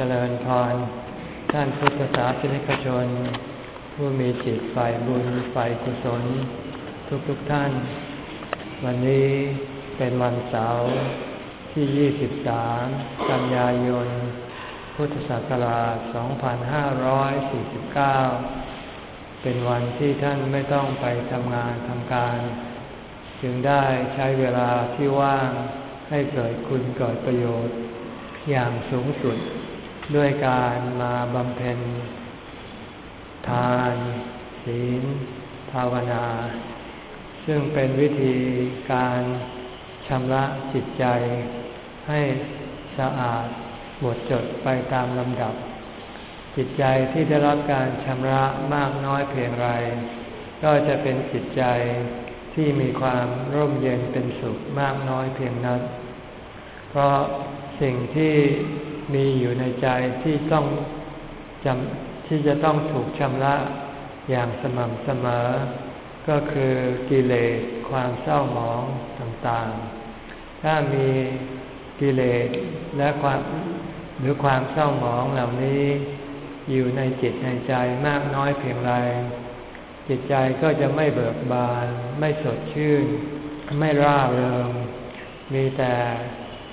เจริญพร ท่านพุทธศาสนิกชน ผู้มีจิตฝ่ายบุญฝ่ายกุศล ทุกๆทท่าน วันนี้เป็นวันเสาร์ที่ 23 กันยายน พุทธศักราช 2549 เป็นวันที่ท่านไม่ต้องไปทำงานทำการ จึงได้ใช้เวลาที่ว่างให้เกิดคุณเกิดประโยชน์อย่างสูงสุด ด้วยการมาบำเพ็ญ ทาน ศีล ภาวนา ซึ่งเป็นวิธีการชำระจิตใจ ให้สะอาดหมดจดไปตามลำดับ จิตใจที่ได้รับการชำระมากน้อยเพียงไร ก็จะเป็นจิตใจที่มีความร่มเย็นเป็นสุขมากน้อยเพียงนั้น เพราะสิ่งที่ มีอยู่ในใจที่ต้องจำที่จะต้องถูกชำระอย่างสม่ำเสมอ ก็คือกิเลสความเศร้าหมองต่างๆ ถ้ามีกิเลสและความหรือความเศร้าหมองเหล่านี้ อยู่ในจิตในใจมากน้อยเพียงไร จิตใจก็จะไม่เบิกบาน ไม่สดชื่น ไม่ร่าเริง มีแต่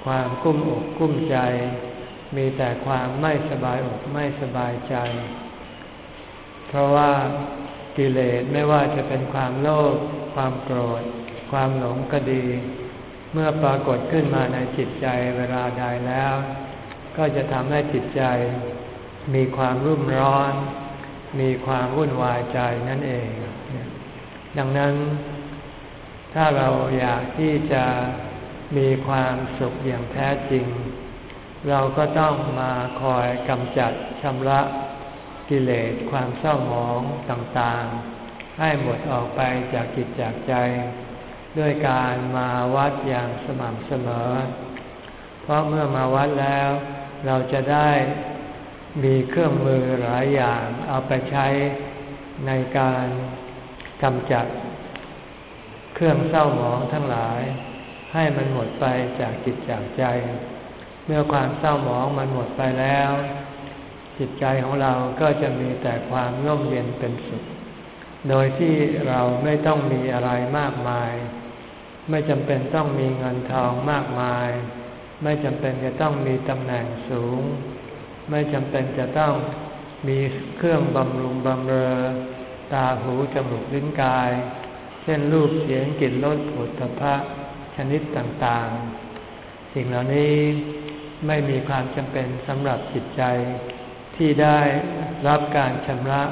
ความกุ้มอกกุ้มใจ มีแต่ความไม่สบายอกไม่สบายใจ เพราะว่ากิเลสไม่ว่าจะเป็นความโลภความโกรธ ความหลงก็ดี เมื่อปรากฏขึ้นมาในจิตใจเวลาใดแล้ว ก็จะทำให้จิตใจ มีความรุ่มร้อน มีความวุ่นวายใจนั่นเอง ดังนั้น ถ้าเราอยากที่จะมีความสุขอย่างแท้จริง เราก็ต้องมาคอยกำจัดชำระกิเลสความเศร้าหมองต่างๆ ให้หมดออกไปจากจิตจากใจ ด้วยการมาวัดอย่างสม่ำเสมอ เพราะเมื่อมาวัดแล้ว เราจะได้มีเครื่องมือหลายอย่างเอาไปใช้ในการกำจัด เครื่องเศร้าหมองทั้งหลาย ให้มันหมดไปจากจิตจากใจ เมื่อความเศร้าหมองมันหมดไปแล้ว จิตใจของเราก็จะมีแต่ความร่มเย็นเป็นสุข โดยที่เราไม่ต้องมีอะไรมากมาย ไม่จำเป็นต้องมีเงินทองมากมาย ไม่จำเป็นจะต้องมีตำแหน่งสูง ไม่จำเป็นจะต้องมีเครื่องบำรุงบำเรอ ตาหูจมูกลิ้นกาย เช่นรูปเสียงกลิ่นรสผลิตภัณฑ์ชนิดต่างๆ สิ่งเหล่านี้ ไม่มีความจำเป็นสำหรับจิตใจ ที่ได้รับการชำระ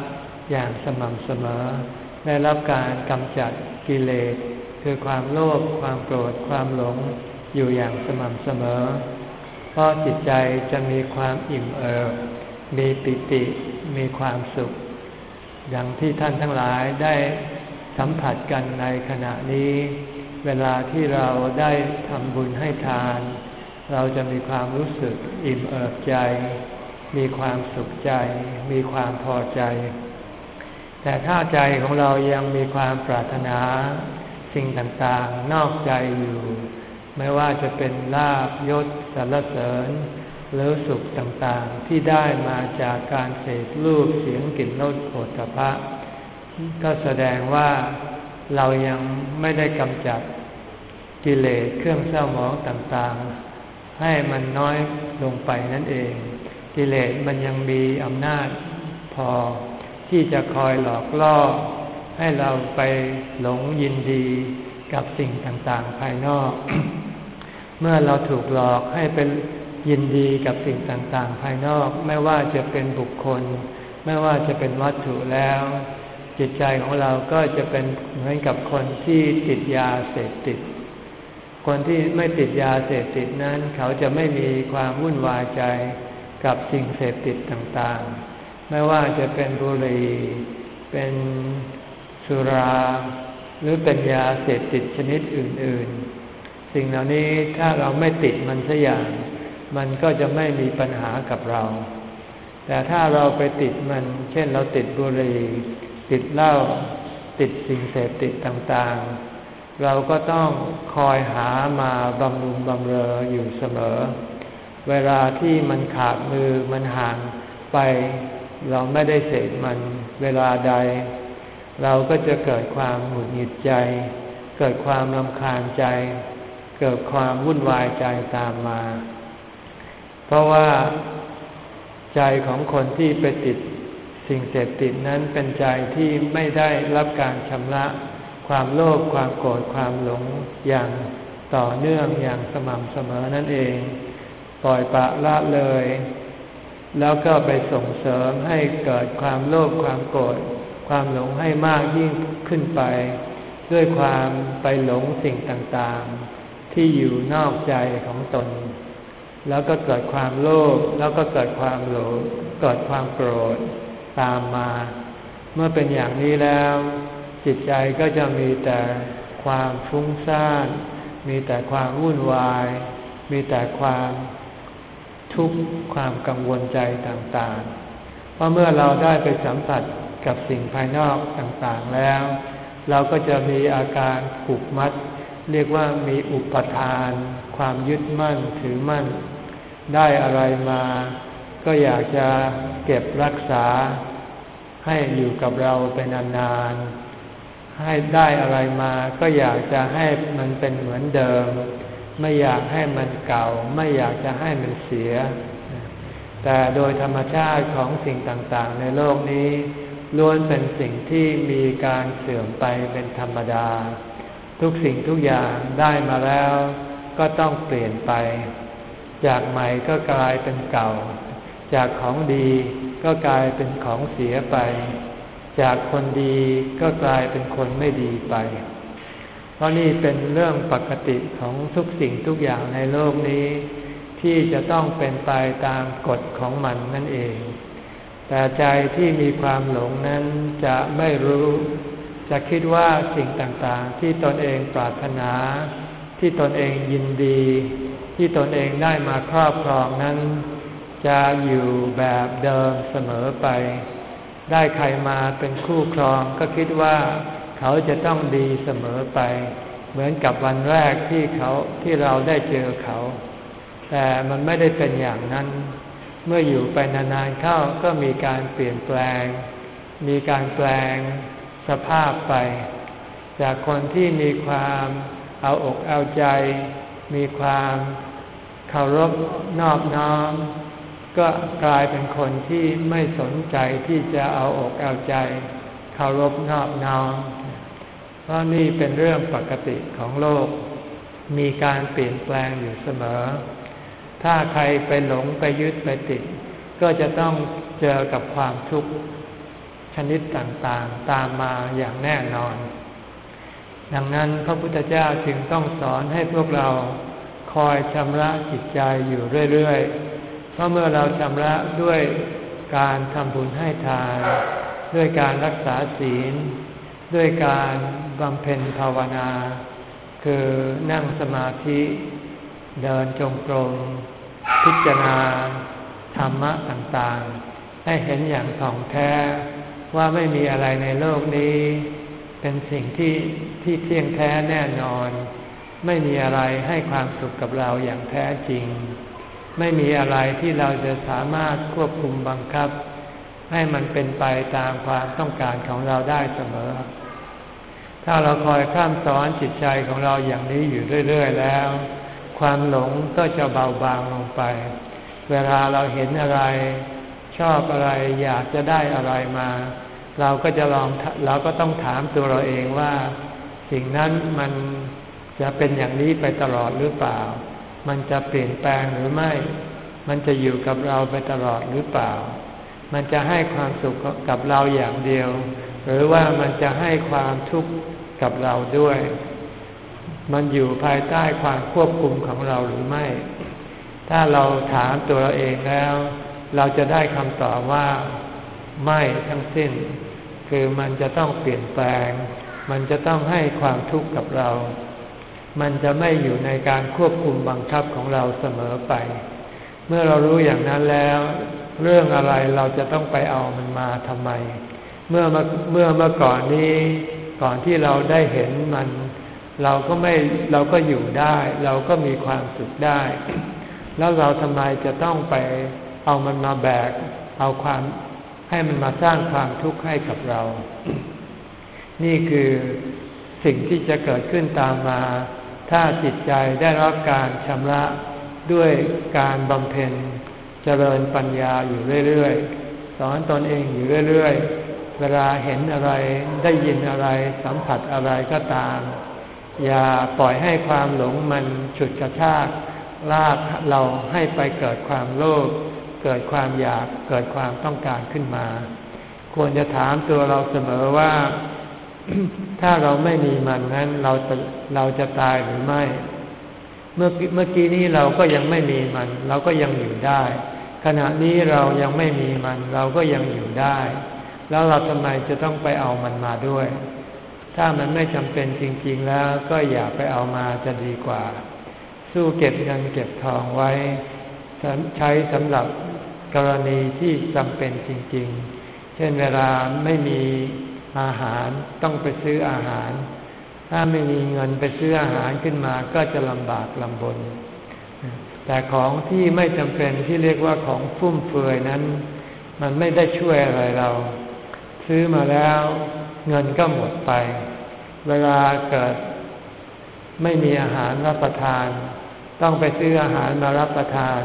อย่างสม่ำเสมอ ได้รับการกำจัดกิเลสคือความโลภความโกรธความหลงอยู่อย่างสม่ำเสมอ เพราะจิตใจจะมีความอิ่มเอิบมีปิติมีความสุข อย่างที่ท่านทั้งหลายได้สัมผัสกันในขณะนี้ เวลาที่เราได้ทำบุญให้ทาน เราจะมีความรู้สึกอิ่มเอิบใจ มีความสุขใจ มีความพอใจ แต่ถ้าใจของเรายังมีความปรารถนาสิ่งต่างๆ นอกใจอยู่ ไม่ว่าจะเป็นลาบยศสรรเสริญ หรือสุขต่างๆ ที่ได้มาจากการเสพรูปเสียงกลิ่นรสโผฏฐะก็แสดงว่าเรายังไม่ได้กำจัดกิเลสเครื่องเศร้าหมองต่างๆ ให้มันน้อยลงไปนั่นเอง กิเลสมันยังมีอำนาจพอที่จะคอยหลอกล่อ ให้เราไปหลงยินดีกับสิ่งต่างๆ ภายนอก เมื่อเราถูกหลอกให้เป็นยินดีกับสิ่งต่างๆ ภายนอก ไม่ว่าจะเป็นบุคคล ไม่ว่าจะเป็นวัตถุแล้ว จิตใจของเราก็จะเป็นเหมือนกับคนที่ติดยาเสพติด คนที่ไม่ติดยาเสพติดนั้น เขาจะไม่มีความวุ่นวายใจกับสิ่งเสพติดต่างๆ ไม่ว่าจะเป็นบุหรี่เป็นสุรา หรือเป็นยาเสพติดชนิดอื่น ๆ สิ่งเหล่านี้ถ้าเราไม่ติดมันสัอย่าง มันก็จะไม่มีปัญหากับเรา แต่ถ้าเราไปติดมัน เช่นเราติดบุหรี่ ติดเหล้าติดสิ่งเสพติดต่างๆ เราก็ต้องคอยหามาบำรุงบำเรออยู่เสมอ เวลาที่มันขาดมือมันห่างไป เราไม่ได้เสกมันเวลาใด เราก็จะเกิดความหงุดหงิดใจ เกิดความรำคาญใจ เกิดความวุ่นวายใจตามมา เพราะว่าใจของคนที่ไปติดสิ่งเสพติดนั้นเป็นใจที่ไม่ได้รับการชำระ ความโลภความโกรธความหลงอย่างต่อเนื่องอย่างสม่ำเสมอนั่นเอง ปล่อยปะละเลย แล้วก็ไปส่งเสริมให้เกิดความโลภความโกรธความหลงให้มากยิ่งขึ้นไป ด้วยความไปหลงสิ่งต่างๆ ที่อยู่นอกใจของตน แล้วก็เกิดความโลภแล้วก็เกิดความหลงเกิดความโกรธตามมา เมื่อเป็นอย่างนี้แล้ว จิตใจก็จะมีแต่ความฟุ้งซ่าน มีแต่ความวุ่นวาย มีแต่ความทุกข์ความกังวลใจต่างๆ เพราะเมื่อเราได้ไปสัมผัสกับสิ่งภายนอกต่างๆแล้ว เราก็จะมีอาการผูกมัด เรียกว่ามีอุปทาน ความยึดมั่นถือมั่น ได้อะไรมา ก็อยากจะเก็บรักษาให้อยู่กับเราเป็นนานๆ ให้ได้อะไรมา ก็อยากจะให้มันเป็นเหมือนเดิม ไม่อยากให้มันเก่า ไม่อยากจะให้มันเสีย แต่โดยธรรมชาติของสิ่งต่างๆ ในโลกนี้ล้วนเป็นสิ่งที่มีการเสื่อมไปเป็นธรรมดา ทุกสิ่งทุกอย่างได้มาแล้ว ก็ต้องเปลี่ยนไป จากใหม่ก็กลายเป็นเก่า จากของดีก็กลายเป็นของเสียไป จากคนดีก็กลายเป็นคนไม่ดีไป เพราะนี่เป็นเรื่องปกติของทุกสิ่งทุกอย่างในโลกนี้ ที่จะต้องเป็นไปตามกฎของมันนั่นเอง แต่ใจที่มีความหลงนั้นจะไม่รู้ จะคิดว่าสิ่งต่างๆ ที่ตนเองปรารถนา ที่ตนเองยินดี ที่ตนเองได้มาครอบครองนั้น จะอยู่แบบเดิมเสมอไป ได้ใครมาเป็นคู่ครองก็คิดว่าเขาจะต้องดีเสมอไป เหมือนกับวันแรกที่เขาที่เราได้เจอเขา แต่มันไม่ได้เป็นอย่างนั้น เมื่ออยู่ไปนานๆเข้าก็มีการเปลี่ยนแปลง มีการแปลงสภาพไป จากคนที่มีความเอาอกเอาใจ มีความเคารพนอบน้อม ก็กลายเป็นคนที่ไม่สนใจที่จะเอาอกเอาใจเคารพนอบน้อมเพราะนี่เป็นเรื่องปกติของโลก มีการเปลี่ยนแปลงอยู่เสมอ ถ้าใครไปหลงไปยึดไปติด ก็จะต้องเจอกับความทุกข์ชนิดต่างๆ ตามมาอย่างแน่นอน ดังนั้นพระพุทธเจ้าจึงต้องสอนให้พวกเราคอยชำระจิตใจอยู่เรื่อย ๆ เพราะเมื่อเราชำระด้วยการทำบุญให้ทาน ด้วยการรักษาศีล ด้วยการบำเพ็ญภาวนา คือนั่งสมาธิ เดินจงกรมพิจารณาธรรมะต่างๆ ให้เห็นอย่างถ่องแท้ว่าไม่มีอะไรในโลกนี้ เป็นสิ่งที่ที่เที่ยงแท้แน่นอน ไม่มีอะไรให้ความสุขกับเราอย่างแท้จริง ไม่มีอะไรที่เราจะสามารถควบคุมบังคับ ให้มันเป็นไปตามความต้องการของเราได้เสมอ ถ้าเราคอยข้ามสอนจิตใจของเราอย่างนี้อยู่เรื่อย ๆ แล้ว ความหลงก็จะเบาบางลงไป เวลาเราเห็นอะไร ชอบอะไรอยากจะได้อะไรมา เราก็จะลองเราก็ต้องถามตัวเราเองว่า สิ่งนั้นมันจะเป็นอย่างนี้ไปตลอดหรือเปล่า มันจะเปลี่ยนแปลงหรือไม่ มันจะอยู่กับเราไปตลอดหรือเปล่า มันจะให้ความสุขกับเราอย่างเดียว หรือว่ามันจะให้ความทุกข์กับเราด้วย มันอยู่ภายใต้ความควบคุมของเราหรือไม่ ถ้าเราถามตัวเราเองแล้ว เราจะได้คำตอบว่าไม่ทั้งสิ้น คือมันจะต้องเปลี่ยนแปลง มันจะต้องให้ความทุกข์กับเรา มันจะไม่อยู่ในการควบคุมบังคับของเราเสมอไป เมื่อเรารู้อย่างนั้นแล้ว เรื่องอะไรเราจะต้องไปเอามันมาทำไม เมื่อเมื่อเมื่อก่อนนี้ก่อนที่เราได้เห็นมัน เราก็ไม่เราก็อยู่ได้ เราก็มีความสุขได้ แล้วเราทำไมจะต้องไปเอามันมาแบก เอาความให้มันมาสร้างความทุกข์ให้กับเรา นี่คือสิ่งที่จะเกิดขึ้นตามมา ถ้าจิตใจได้รับการชำระด้วยการบำเพ็ญเจริญปัญญาอยู่เรื่อยๆ สอนตนเองอยู่เรื่อยๆ เวลาเห็นอะไรได้ยินอะไรสัมผัสอะไรก็ตาม อย่าปล่อยให้ความหลงมันฉุดกระชากลากเราให้ไปเกิดความโลภเกิดความอยากเกิดความต้องการขึ้นมา ควรจะถามตัวเราเสมอว่า ถ้าเราไม่มีมันนั้นเราจะเราจะตายหรือไม่ เมื่อเมื่อกี้นี้เราก็ยังไม่มีมัน เราก็ยังอยู่ได้ ขณะนี้เรายังไม่มีมัน เราก็ยังอยู่ได้ แล้วเราทำไมจะต้องไปเอามันมาด้วย ถ้ามันไม่จำเป็นจริง ๆ แล้วก็อย่าไปเอามาจะดีกว่า สู้เก็บเงินเก็บทองไว้ ใช้สำหรับกรณีที่จำเป็นจริง ๆ เช่นเวลาไม่มี อาหารต้องไปซื้ออาหาร ถ้าไม่มีเงินไปซื้ออาหารขึ้นมาก็จะลำบากลำบน แต่ของที่ไม่จำเป็นที่เรียกว่าของฟุ่มเฟือยนั้น มันไม่ได้ช่วยอะไรเรา ซื้อมาแล้วเงินก็หมดไป เวลาเกิดไม่มีอาหารรับประทาน ต้องไปซื้ออาหารมารับประทาน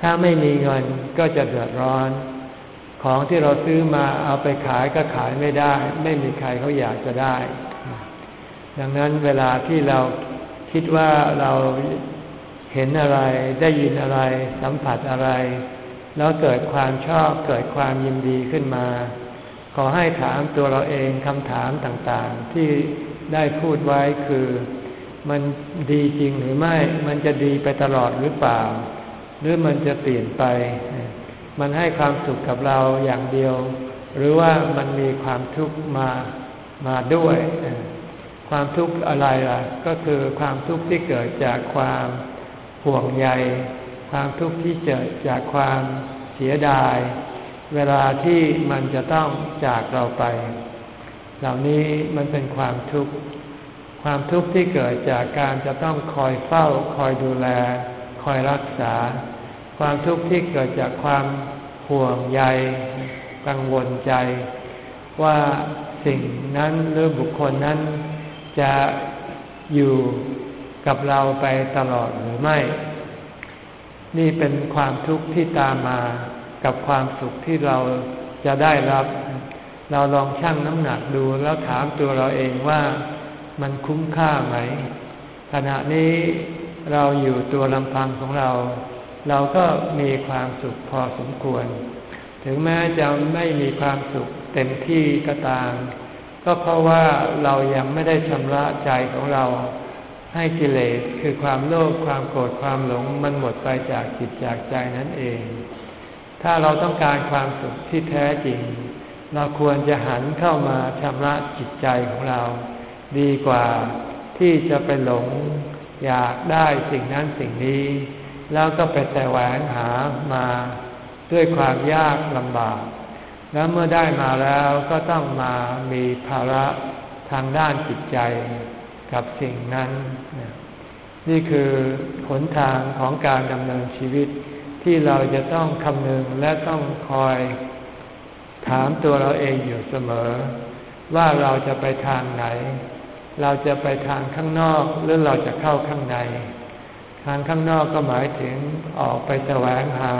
ถ้าไม่มีเงินก็จะเดือดร้อน ของที่เราซื้อมาเอาไปขายก็ขายไม่ได้ ไม่มีใครเขาอยากจะได้ ดังนั้นเวลาที่เราคิดว่าเราเห็นอะไรได้ยินอะไร สัมผัสอะไร แล้วเกิดความชอบเกิดความยินดีขึ้นมา ขอให้ถามตัวเราเองคำถามต่างๆ ที่ได้พูดไว้คือ มันดีจริงหรือไม่ มันจะดีไปตลอดหรือเปล่า หรือมันจะเปลี่ยนไป มันให้ความสุขกับเราอย่างเดียว หรือว่ามันมีความทุกข์มามาด้วย ความทุกข์อะไรล่ะ ก็คือความทุกข์ที่เกิดจากความห่วงใย ความทุกข์ที่เกิดจากความเสียดาย เวลาที่มันจะต้องจากเราไป เหล่านี้มันเป็นความทุกข์ความทุกข์ที่เกิดจากการจะต้องคอยเฝ้า คอยดูแล คอยรักษา ความทุกข์ที่เกิดจากความห่วงใยกังวลใจ ว่าสิ่งนั้นหรือบุคคลนั้นจะอยู่กับเราไปตลอดหรือไม่ นี่เป็นความทุกข์ที่ตามมากับความสุขที่เราจะได้รับ เราลองชั่งน้ำหนักดูแล้วถามตัวเราเองว่ามันคุ้มค่าไหม ขณะนี้เราอยู่ตัวลำพังของเรา เราก็มีความสุขพอสมควร ถึงแม้จะไม่มีความสุขเต็มที่ก็ตาม ก็เพราะว่าเรายังไม่ได้ชำระใจของเรา ให้กิเลสคือความโลภความโกรธความหลงมันหมดไปจากจิตจากใจนั่นเอง ถ้าเราต้องการความสุขที่แท้จริง เราควรจะหันเข้ามาชำระจิตใจของเรา ดีกว่าที่จะไปหลงอยากได้สิ่งนั้นสิ่งนี้ แล้วก็ไปแสวงหามาด้วยความยากลำบาก แล้วเมื่อได้มาแล้วก็ต้องมามีภาระทางด้านจิตใจกับสิ่งนั้น นี่คือหนทางของการดำเนินชีวิตที่เราจะต้องคำนึงและต้องคอยถามตัวเราเองอยู่เสมอ ว่าเราจะไปทางไหน เราจะไปทางข้างนอกหรือเราจะเข้าข้างใน ทางข้างนอกก็หมายถึงออกไปแสวงหา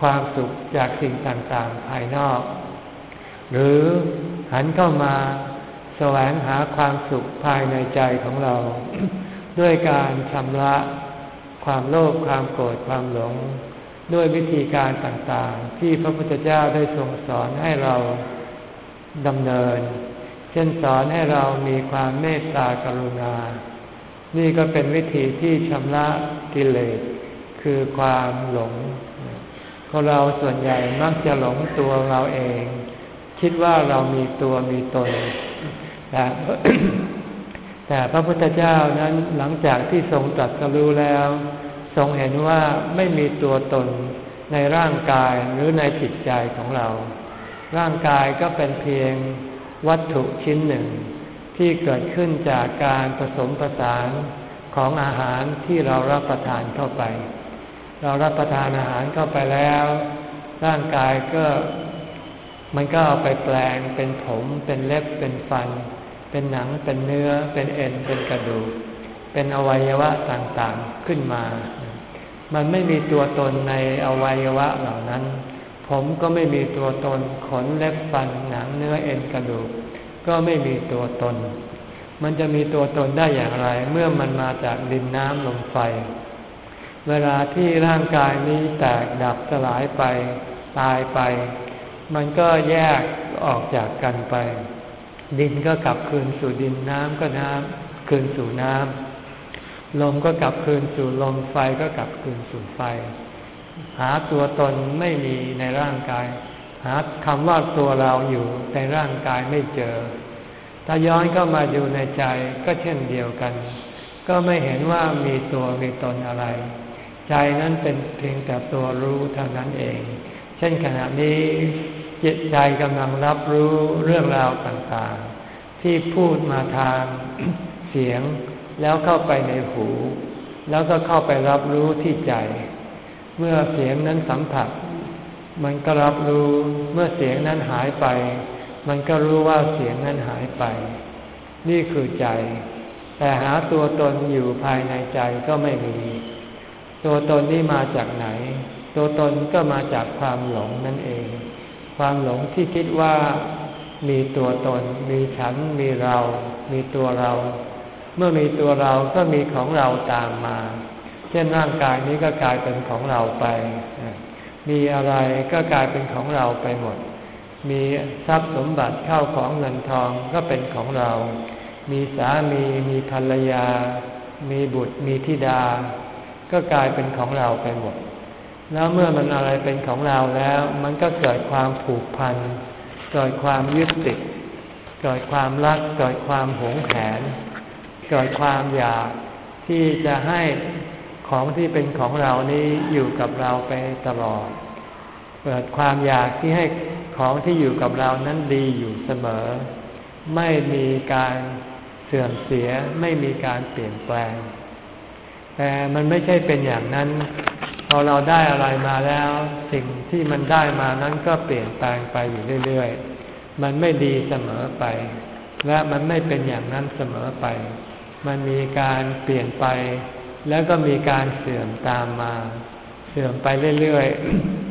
ความสุขจากสิ่งต่างๆ ภายนอก หรือหันเข้ามาแสวงหาความสุขภายในใจของเรา ด้วยการชำระความโลภความโกรธความหลง ด้วยวิธีการต่างๆ ที่พระพุทธเจ้าได้ทรงสอนให้เราดำเนิน เช่นสอนให้เรามีความเมตตากรุณา นี่ก็เป็นวิธีที่ชำระกิเลสคือความหลงคนเราส่วนใหญ่มักจะหลงตัวเราเอง คิดว่าเรามีตัวมีตนแต่แต่พระพุทธเจ้านั้นหลังจากที่ทรงตรัสรู้แล้ว ทรงเห็นว่าไม่มีตัวตนในร่างกายหรือในจิตใจของเรา ร่างกายก็เป็นเพียงวัตถุชิ้นหนึ่ง ที่เกิดขึ้นจากการผสมผสานของอาหารที่เรารับประทานเข้าไป เรารับประทานอาหารเข้าไปแล้ว ร่างกายก็มันก็เอาไปแปลงเป็นผม เป็นเล็บเป็นฟัน เป็นหนังเป็นเนื้อ เป็นเอ็นเป็นกระดูก เป็นอวัยวะต่างๆขึ้นมา มันไม่มีตัวตนในอวัยวะเหล่านั้น ผมก็ไม่มีตัวตนขนเล็บฟันหนังเนื้อเอ็นกระดูก ก็ไม่มีตัวตน มันจะมีตัวตนได้อย่างไร เมื่อมันมาจากดินน้ำลมไฟ เวลาที่ร่างกายนี้แตกดับสลายไป ตายไป มันก็แยกออกจากกันไป ดินก็กลับคืนสู่ดินน้ำก็น้ำคืนสู่น้ำลมก็กลับคืนสู่ลมไฟก็กลับคืนสู่ไฟ หาตัวตนไม่มีในร่างกาย หาคำว่าตัวเราอยู่ในร่างกายไม่เจอ ถ้าย้อนเข้ามาดูในใจก็เช่นเดียวกัน ก็ไม่เห็นว่ามีตัวมีตนอะไร ใจนั้นเป็นเพียงแต่ตัวรู้เท่านั้นเอง เช่นขณะนี้จิตใจกำลังรับรู้เรื่องราวต่างๆ ที่พูดมาทางเสียงแล้วเข้าไปในหู แล้วก็เข้าไปรับรู้ที่ใจ เมื่อเสียงนั้นสัมผัส มันก็รับรู้เมื่อเสียงนั้นหายไป มันก็รู้ว่าเสียงนั้นหายไป นี่คือใจ แต่หาตัวตนอยู่ภายในใจก็ไม่มี ตัวตนนี่มาจากไหน ตัวตนก็มาจากความหลงนั่นเอง ความหลงที่คิดว่ามีตัวตน มีฉัน มีเรา มีตัวเรา เมื่อมีตัวเราก็มีของเราตามมา เช่นร่างกายนี้ก็กลายเป็นของเราไป มีอะไรก็กลายเป็นของเราไปหมด มีทรัพย์สมบัติเข้าของเงินทองก็เป็นของเรา มีสามี มีภรรยา มีบุตร มีธิดา ก็กลายเป็นของเราไปหมด แล้วเมื่อมันอะไรเป็นของเราแล้ว มันก็เกิดความผูกพัน เกิดความยึดติด เกิดความรัก เกิดความหวงแหน เกิดความอยากที่จะให้ของที่เป็นของเรานี้อยู่กับเราไปตลอด เกิดความอยากที่ให้ของที่อยู่กับเรานั้นดีอยู่เสมอ ไม่มีการเสื่อมเสียไม่มีการเปลี่ยนแปลง แต่มันไม่ใช่เป็นอย่างนั้น พอเราได้อะไรมาแล้ว สิ่งที่มันได้มานั้นก็เปลี่ยนแปลงไปอยู่เรื่อยๆ มันไม่ดีเสมอไป และมันไม่เป็นอย่างนั้นเสมอไป มันมีการเปลี่ยนไป แล้วก็มีการเสื่อมตามมา เสื่อมไปเรื่อยๆ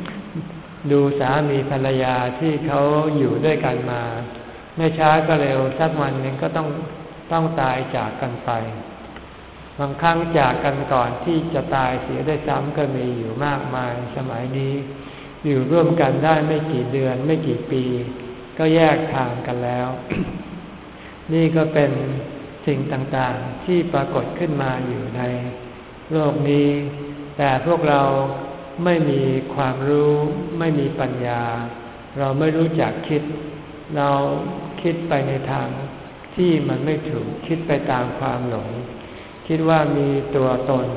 ดูสามีภรรยาที่เขาอยู่ด้วยกันมา ไม่ช้าก็เร็วสักวันหนึ่งก็ต้องต้องตายจากกันไป บางครั้งจากกันก่อนที่จะตายเสียได้ซ้ำก็มีอยู่มากมายสมัยนี้ อยู่ร่วมกันได้ไม่กี่เดือนไม่กี่ปี ก็แยกทางกันแล้ว นี่ก็เป็นสิ่งต่างๆที่ปรากฏขึ้นมาอยู่ในโลกนี้ แต่พวกเรา ไม่มีความรู้ไม่มีปัญญา เราไม่รู้จักคิด เราคิดไปในทางที่มันไม่ถูกคิดไปตามความหลง คิดว่ามีตัวตน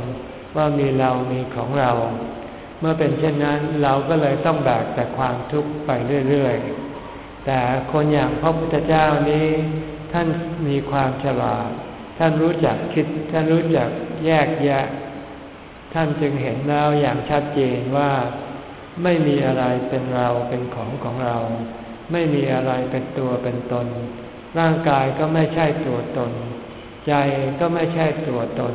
ว่ามีเรามีของเรา เมื่อเป็นเช่นนั้นเราก็เลยต้องแบกแต่ความทุกข์ไปเรื่อยๆ แต่คนอย่างพระพุทธเจ้านี้ ท่านมีความฉลาด ท่านรู้จักคิด ท่านรู้จักแยกแยะ ท่านจึงเห็นแล้วอย่างชัดเจนว่าไม่มีอะไรเป็นเราเป็นของของเรา ไม่มีอะไรเป็นตัวเป็นตน ร่างกายก็ไม่ใช่ตัวตน ใจก็ไม่ใช่ตัวตน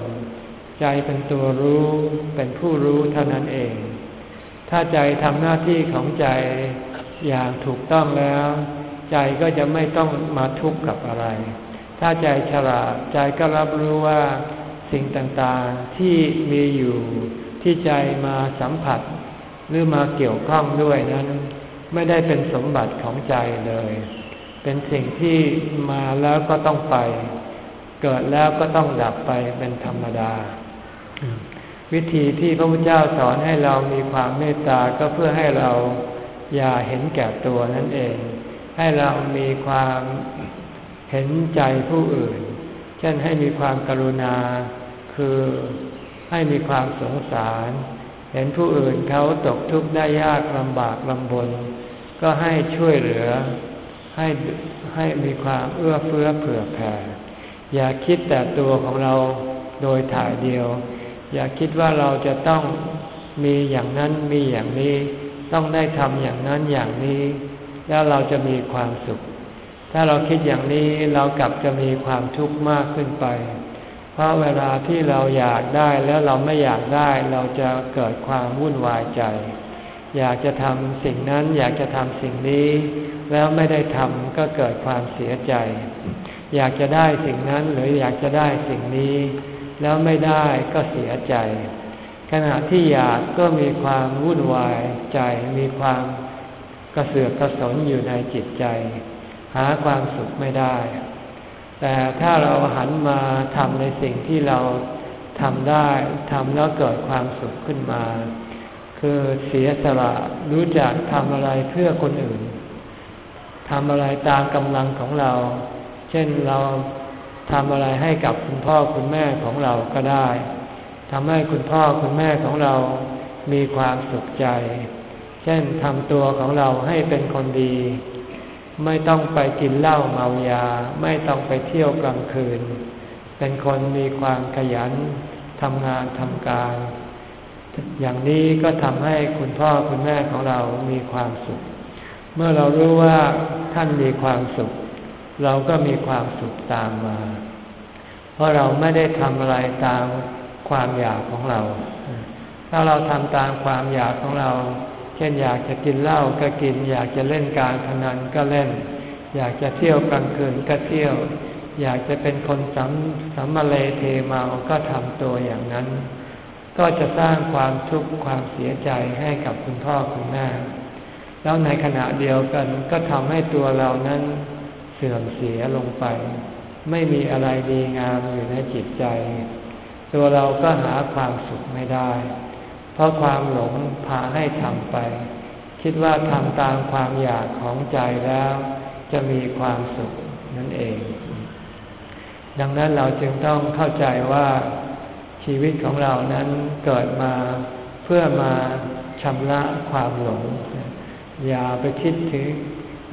ใจเป็นตัวรู้เป็นผู้รู้เท่านั้นเอง ถ้าใจทำหน้าที่ของใจอย่างถูกต้องแล้ว ใจก็จะไม่ต้องมาทุกข์กับอะไร ถ้าใจฉลาดใจก็รับรู้ว่า สิ่งต่างๆที่มีอยู่ที่ใจมาสัมผัส หรือมาเกี่ยวข้องด้วยนั้น ไม่ได้เป็นสมบัติของใจเลย เป็นสิ่งที่มาแล้วก็ต้องไป เกิดแล้วก็ต้องดับไปเป็นธรรมดา วิธีที่พระพุทธเจ้าสอนให้เรามีความเมตตาก็เพื่อให้เราอย่าเห็นแก่ตัวนั่นเอง ให้เรามีความเห็นใจผู้อื่น เช่นให้มีความกรุณา คือให้มีความสงสาร เห็นผู้อื่นเขาตกทุกข์ได้ยากลำบากลำบน ก็ให้ช่วยเหลือ ให้ให้มีความเอื้อเฟื้อเผื่อแผ่ อย่าคิดแต่ตัวของเราโดยถ่ายเดียว อย่าคิดว่าเราจะต้องมีอย่างนั้นมีอย่างนี้ ต้องได้ทำอย่างนั้นอย่างนี้ แล้วเราจะมีความสุข ถ้าเราคิดอย่างนี้เรากลับจะมีความทุกข์มากขึ้นไป เพราะเวลาที่เราอยากได้แล้วเราไม่อยากได้เราจะเกิดความวุ่นวายใจ อยากจะทำสิ่งนั้นอยากจะทำสิ่งนี้ แล้วไม่ได้ทำก็เกิดความเสียใจ อยากจะได้สิ่งนั้นหรืออยากจะได้สิ่งนี้ แล้วไม่ได้ก็เสียใจ ขณะที่อยากก็มีความวุ่นวายใจ มีความกระเสือกกระสนอยู่ในจิตใจ หาความสุขไม่ได้ แต่ถ้าเราหันมาทำในสิ่งที่เราทำได้ทำแล้วเกิดความสุขขึ้นมา คือเสียสละรู้จักทำอะไรเพื่อคนอื่นทำอะไรตามกำลังของเรา เช่นเราทำอะไรให้กับคุณพ่อคุณแม่ของเราก็ได้ทำให้คุณพ่อคุณแม่ของเรามีความสุขใจ เช่นทำตัวของเราให้เป็นคนดี ไม่ต้องไปกินเหล้าเมายา ไม่ต้องไปเที่ยวกลางคืน เป็นคนมีความขยันทำงานทำการ อย่างนี้ก็ทำให้คุณพ่อคุณแม่ของเรามีความสุข เมื่อเรารู้ว่าท่านมีความสุข เราก็มีความสุขตามมา เพราะเราไม่ได้ทำอะไรตามความอยากของเรา ถ้าเราทำตามความอยากของเรา เช่นอยากจะกินเหล้าก็กิน อยากจะเล่นการพนันก็เล่น อยากจะเที่ยวกลางคืนก็เที่ยว อยากจะเป็นคนสัมสัมมาเลเทเมาก็ทำตัวอย่างนั้น ก็จะสร้างความทุกข์ความเสียใจให้กับคุณพ่อคุณแม่แล้วในขณะเดียวกันก็ทำให้ตัวเรานั้นเสื่อมเสียลงไป ไม่มีอะไรดีงามอยู่ในจิตใจ ตัวเราก็หาความสุขไม่ได้ เพราะความหลงพาให้ทำไป คิดว่าทำตามความอยากของใจแล้ว จะมีความสุขนั่นเอง ดังนั้นเราจึงต้องเข้าใจว่าชีวิตของเรานั้นเกิดมาเพื่อมาชำระความหลง อย่าไปคิดถึง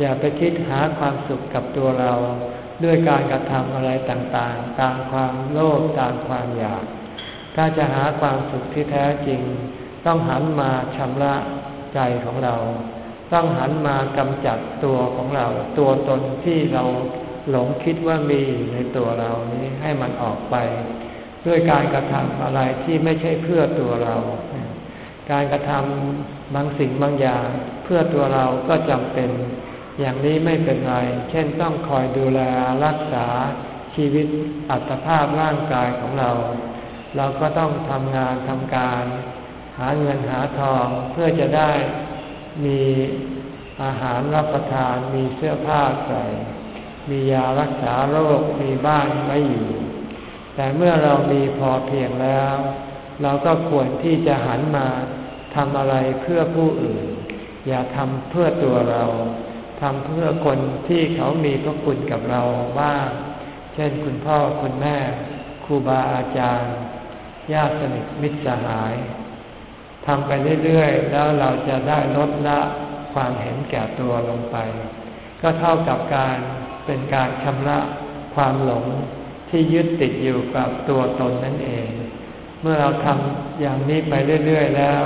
อย่าไปคิดหาความสุขกับตัวเรา ด้วยการกระทำอะไรต่างๆ ตามความโลภตามความอยาก ถ้าจะหาความสุขที่แท้จริง ต้องหันมาชำระใจของเรา ต้องหันมากำจัดตัวของเรา ตัวตนที่เราหลงคิดว่ามีในตัวเรานี้ให้มันออกไป ด้วยการกระทำอะไรที่ไม่ใช่เพื่อตัวเรา การกระทำบางสิ่งบางอย่างเพื่อตัวเราก็จำเป็น อย่างนี้ไม่เป็นไร เช่นต้องคอยดูแลรักษาชีวิตอัตภาพร่างกายของเรา เราก็ต้องทำงานทำการ หาเงินหาทองเพื่อจะได้มีอาหารรับประทานมีเสื้อผ้าใส่ มียารักษาโรคมีบ้านไว้อยู่ แต่เมื่อเรามีพอเพียงแล้ว เราก็ควรที่จะหันมาทำอะไรเพื่อผู้อื่น อย่าทำเพื่อตัวเราทำเพื่อคนที่เขามีพระคุณกับเราบ้าง เช่นคุณพ่อคุณแม่ครูบาอาจารย์ ญาติสนิทมิตรสหาย ทำไปเรื่อยๆ แล้วเราจะได้ลดละความเห็นแก่ตัวลงไป ก็เท่ากับการเป็นการชำระความหลงที่ยึดติดอยู่กับตัวตนนั่นเอง เมื่อเราทำอย่างนี้ไปเรื่อยๆ แล้ว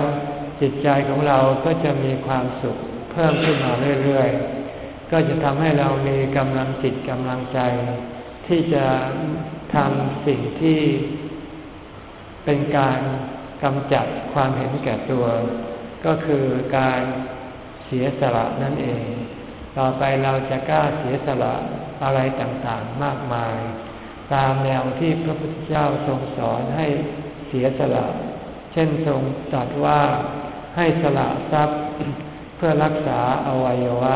จิตใจของเราก็จะมีความสุขเพิ่มขึ้นมาเรื่อยๆ ก็จะทำให้เรามีกำลังจิตกำลังใจ ที่จะทำสิ่งที่เป็นการ กำจัดความเห็นแก่ตัว ก็คือการเสียสละนั่นเอง ต่อไปเราจะกล้าเสียสละอะไรต่างๆมากมาย ตามแนวที่พระพุทธเจ้าทรงสอนให้เสียสละ เช่นทรงตรัสว่าให้สละทรัพย์เพื่อรักษาอวัยวะ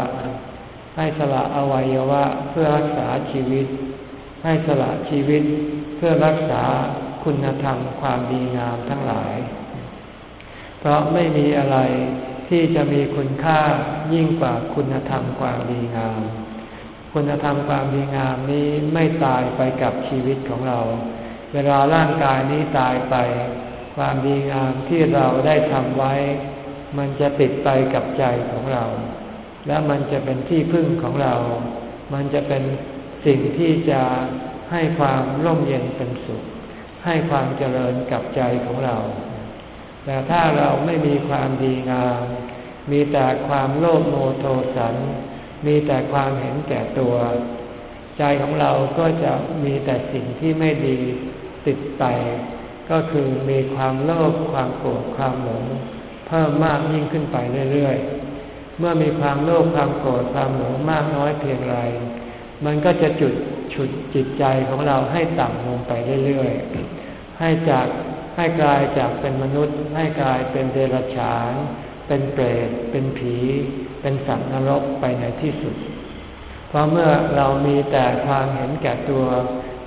ให้สละอวัยวะเพื่อรักษาชีวิต ให้สละชีวิตเพื่อรักษา คุณธรรมความดีงามทั้งหลาย เพราะไม่มีอะไรที่จะมีคุณค่ายิ่งกว่าคุณธรรมความดีงาม คุณธรรมความดีงามนี้ไม่ตายไปกับชีวิตของเรา เวลาร่างกายนี้ตายไป ความดีงามที่เราได้ทำไว้ มันจะติดไปกับใจของเรา แล้วมันจะเป็นที่พึ่งของเรา มันจะเป็นสิ่งที่จะให้ความร่มเย็นเป็นสุข ให้ความเจริญกับใจของเรา แต่ถ้าเราไม่มีความดีงาม มีแต่ความโลภโมโทสัน มีแต่ความเห็นแก่ตัว ใจของเราก็จะมีแต่สิ่งที่ไม่ดีติดไป ก็คือมีความโลภความโกรธความหลงเพิ่มมากยิ่งขึ้นไปเรื่อยๆ เมื่อมีความโลภความโกรธความหลงมากน้อยเพียงไร มันก็จะจุด ฉุดจิตใจของเราให้ต่ำลงไปเรื่อยๆ ให้จากให้กลายจากเป็นมนุษย์ ให้กลายเป็นเดรัจฉาน เป็นเปรต เป็นผี เป็นสัตว์นรกไปในที่สุด เพราะเมื่อเรามีแต่ความเห็นแก่ตัว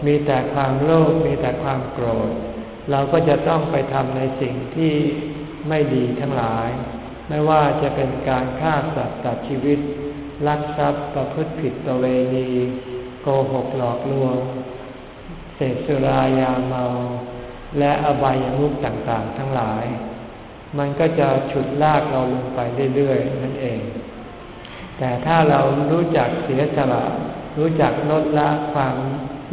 มีแต่ความโลภ มีแต่ความโกรธ เราก็จะต้องไปทำในสิ่งที่ไม่ดีทั้งหลาย ไม่ว่าจะเป็นการฆ่าสัตว์ตัดชีวิต ลักทรัพย์ประพฤติผิดประเวณี โกหกหลอกลวง เสพสุรายาเมา และอบายามุขต่างๆ ทั้งหลาย มันก็จะฉุดลากเราลงไปเรื่อยๆนั่นเอง แต่ถ้าเรารู้จักเสียสละรู้จักลดละความ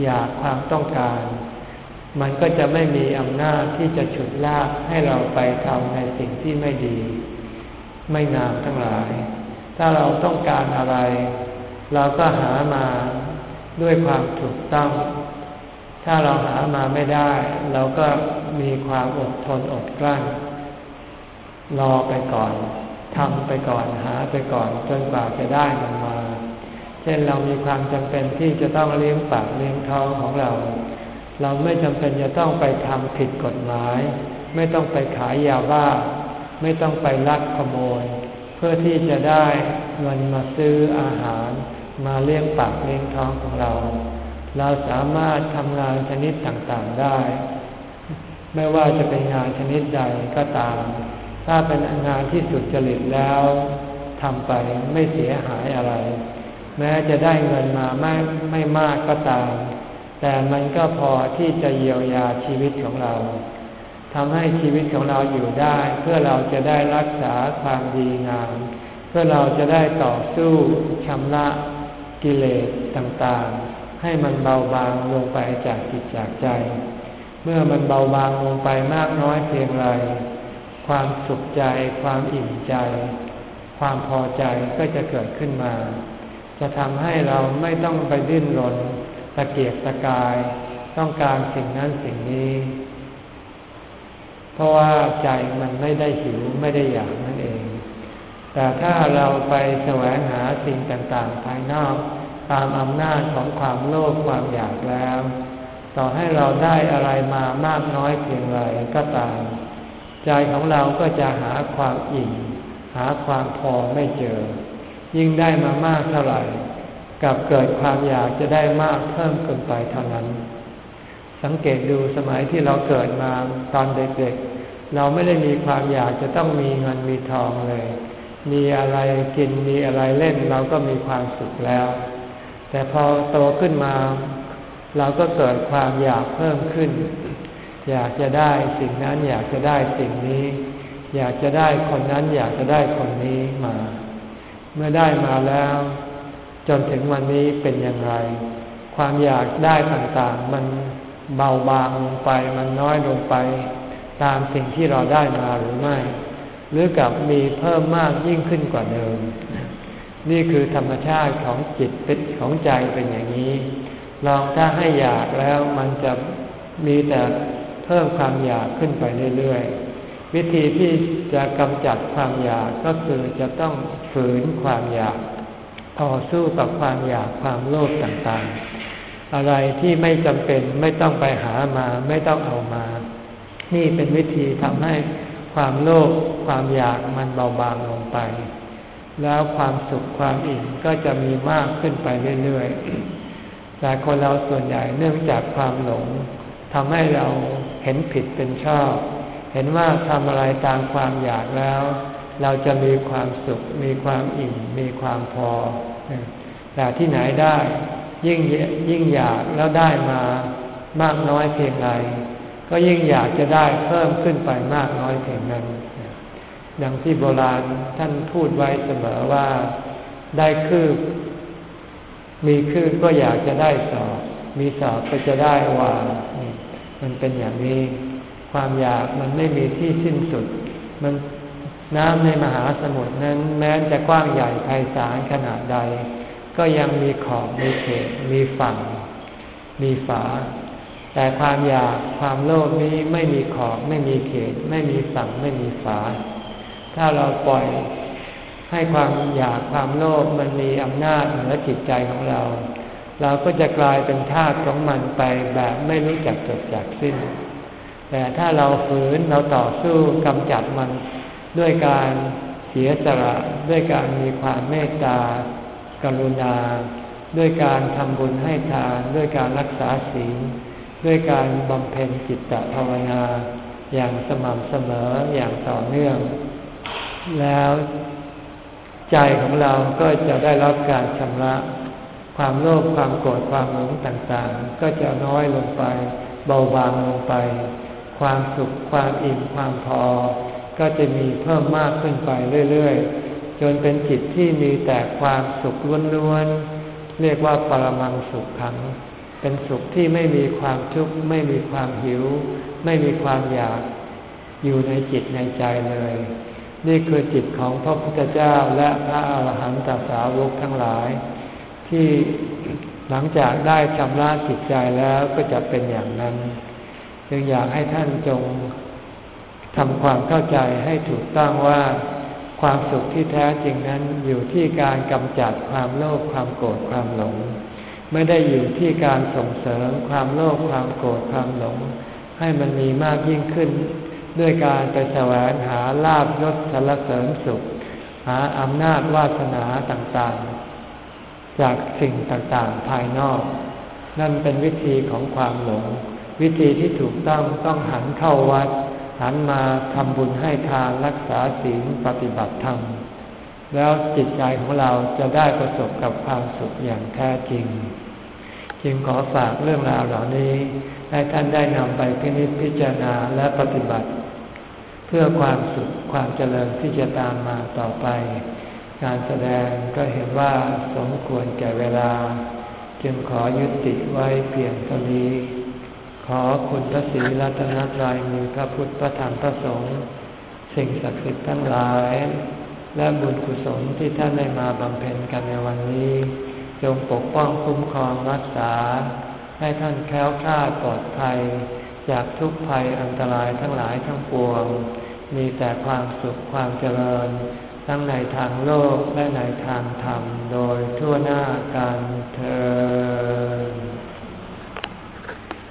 อยากความต้องการ มันก็จะไม่มีอำนาจที่จะฉุดลากให้เราไปทำในสิ่งที่ไม่ดี ไม่งามทั้งหลาย ถ้าเราต้องการอะไร เราก็หามา ด้วยความถูกต้อง ถ้าเราหามาไม่ได้ เราก็มีความอดทนอดกลั้น รอไปก่อนทำไปก่อนหาไปก่อนจนกว่าจะได้มันมา เช่นเรามีความจำเป็นที่จะต้องเลี้ยงปากเลี้ยงท้องของเรา เราไม่จำเป็นจะต้องไปทำผิดกฎหมาย ไม่ต้องไปขายยาบ้า ไม่ต้องไปลักขโมย เพื่อที่จะได้เงินมาซื้ออาหาร มาเลี้ยงปากเลี้ยงท้องของเรา เราสามารถทำงานชนิดต่างๆได้ ไม่ว่าจะเป็นงานชนิดใดก็ตาม ถ้าเป็นงานที่สุดจริตแล้วทำไปไม่เสียหายอะไร แม้จะได้เงินมาไม่ไม่มากก็ตาม แต่มันก็พอที่จะเยียวยาชีวิตของเราทำให้ชีวิตของเราอยู่ได้ เพื่อเราจะได้รักษาความดีงาม เพื่อเราจะได้ต่อสู้ชำระ กิเลสต่างๆ ให้มันเบาบางลงไปจากจิตจากใจ เมื่อมันเบาบางลงไปมากน้อยเพียงไร ความสุขใจ ความอิ่มใจ ความพอใจก็จะเกิดขึ้นมา จะทำให้เราไม่ต้องไปดิ้นรนตะเกียกตะกาย ต้องการสิ่งนั้นสิ่งนี้ เพราะว่าใจมันไม่ได้หิวไม่ได้อยากนั่นเอง แต่ถ้าเราไปแสวงหาสิ่งต่างๆ ภายนอก ตามอำนาจของความโลภความอยากแล้ว ต่อให้เราได้อะไรมามากน้อยเพียงไรก็ตาม ใจของเราก็จะหาความอิ่มหาความพอไม่เจอ ยิ่งได้มามากเท่าไหร่ กับเกิดความอยากจะได้มากเพิ่มขึ้นไปเท่านั้น สังเกตดูสมัยที่เราเกิดมาตอนเด็กๆ เราไม่ได้มีความอยากจะต้องมีเงินมีทองเลย มีอะไรกินมีอะไรเล่นเราก็มีความสุขแล้ว แต่พอโตขึ้นมา เราก็เกิดความอยากเพิ่มขึ้น อยากจะได้สิ่งนั้นอยากจะได้สิ่งนี้ อยากจะได้คนนั้นอยากจะได้คนนี้มา เมื่อได้มาแล้ว จนถึงวันนี้เป็นอย่างไร ความอยากได้ต่างๆ มันเบาบางลงไปมันน้อยลงไป ตามสิ่งที่เราได้มาหรือไม่ หรือกับมีเพิ่มมากยิ่งขึ้นกว่าเดิม นี่คือธรรมชาติของจิตเป็นของใจเป็นอย่างนี้ ลองถ้าให้อยากแล้วมันจะมีแต่เพิ่มความอยากขึ้นไปเรื่อยๆ วิธีที่จะกำจัดความอยากก็คือจะต้องฝืนความอยากต่อสู้กับความอยากความโลภต่างๆ อะไรที่ไม่จำเป็นไม่ต้องไปหามาไม่ต้องเอามา นี่เป็นวิธีทำให้ ความโลภความอยากมันเบาบางลงไป แล้วความสุขความอิ่มก็จะมีมากขึ้นไปเรื่อยๆ แต่คนเราส่วนใหญ่เนื่องจากความหลงทำให้เราเห็นผิดเป็นชอบ เห็นว่าทำอะไรตามความอยากแล้ว เราจะมีความสุข มีความอิ่ม มีความพอ แต่ที่ไหนได้ ยิ่งยิ่งอยากแล้วได้มามากน้อยเพียงไร ก็ยิ่งอยากจะได้เพิ่มขึ้นไปมากน้อยเพียงนั้นดังที่โบราณท่านพูดไว้เสมอว่าได้คืบ มีคืบก็อยากจะได้สอบ มีสอบก็จะได้วางมันเป็นอย่างนี้ ความอยากมันไม่มีที่สิ้นสุด มันน้ำในมหาสมุทรนั้น แม้จะกว้างใหญ่ไพศาลขนาดใด ก็ยังมีขอบมีเขตมีฝั่ง มีฝา แต่ความอยากความโลภนี้ไม่มีขอบไม่มีเขต ไม่มีฝั่งไม่มีฝา ถ้าเราปล่อยให้ความอยากความโลภมันมีอำนาจเหนือจิตใจของเรา เราก็จะกลายเป็นทาสของมันไปแบบไม่รู้จักจบจากสิ้น แต่ถ้าเราฝืนเราต่อสู้กำจัดมันด้วยการเสียสละด้วยการมีความเมตตากรุณา ด้วยการทำบุญให้ทาน ด้วยการรักษาศีล ด้วยการบำเพ็ญจิตตภาวนา อย่างสม่ำเสมออย่างต่อเนื่อง แล้วใจของเราก็จะได้รับการชำระความโลภความโกรธความหลงต่างๆ ก็จะน้อยลงไป เบาบางลงไป ความสุขความอิ่มความพอ ก็จะมีเพิ่มมากขึ้นไปเรื่อยๆ จนเป็นจิตที่มีแต่ความสุขล้วนๆเรียกว่าปรมังสุขขัง เป็นสุขที่ไม่มีความทุกข์ไม่มีความหิว ไม่มีความอยากอยู่ในจิตในใจเลย นี่คือจิตของพระพุทธเจ้าและพระอาหารหันตสาวกทั้งหลาย ที่หลังจากได้ชำระจิตใจแล้วก็จะเป็นอย่างนั้น จึงอยากให้ท่านจงทำความเข้าใจให้ถูกต้องว่า ความสุขที่แท้จริงนั้นอยู่ที่การกำจัดความโลภความโกรธความหลง ไม่ได้อยู่ที่การส่งเสริมความโลภความโกรธความหลง ให้มันมีมากยิ่งขึ้น ด้วยการไปแสวงหาลาบยศสรรเสริญสุข หาอำนาจวาสนาต่างๆ จากสิ่งต่างๆภายนอก นั่นเป็นวิธีของความหลง วิธีที่ถูกต้องต้องหันเข้าวัด หันมาทำบุญให้ทานรักษาศีลปฏิบัติธรรมแล้วจิตใจของเราจะได้ประสบกับความสุขอย่างแท้จริง จึงขอฝากเรื่องราวเหล่านี้ ให้ท่านได้นำไปพินิจพิจารณาและปฏิบัติ เพื่อความสุขความเจริญที่จะตามมาต่อไป การแสดงก็เห็นว่าสมควรแก่เวลา จึงขอยุติไว้เพียงเท่านี้ ขอคุณพระศรีรัตนตรัยมีพระพุทธพระธรรมพระสงฆ์สิ่งศักดิ์สิทธิ์ทั้งหลาย และบุญกุศลที่ท่านได้มาบำเพ็ญกันในวันนี้ จงปกป้องคุ้มครองรักษา ให้ท่านแค้วคลาดปลอดภัย จากทุกภัยอันตรายทั้งหลายทั้งปวง มีแต่ความสุขความเจริญ ทั้งในทางโลกและในทางธรรม โดยทั่วหน้ากันเธอ